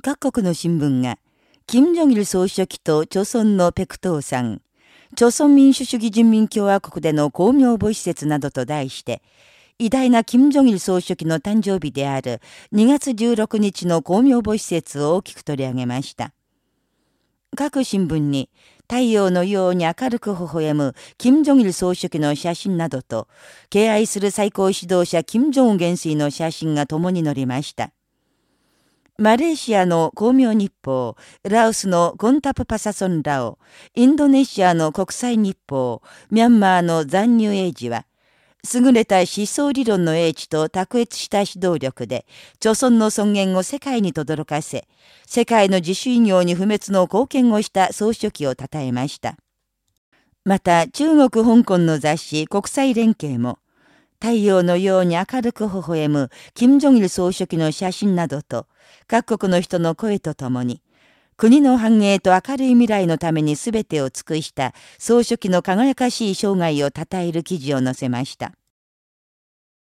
各国の新聞が、金正日総書記と朝鮮のペクトーさん、朝鮮民主主義人民共和国での公明母施設などと題して、偉大な金正日総書記の誕生日である2月16日の公明母施設を大きく取り上げました。各新聞に太陽のように明るく微笑む金正日総書記の写真などと、敬愛する最高指導者金正恩元帥の写真が共に載りました。マレーシアの公明日報、ラオスのゴンタプパサソンラオ、インドネシアの国際日報、ミャンマーの残入英治は、優れた思想理論の英知と卓越した指導力で、朝村の尊厳を世界に轟かせ、世界の自主医業に不滅の貢献をした総書記を称えました。また、中国香港の雑誌国際連携も、太陽のように明るく微笑む金正日総書記の写真などと、各国の人の声とともに、国の繁栄と明るい未来のために全てを尽くした総書記の輝かしい生涯を称える記事を載せました。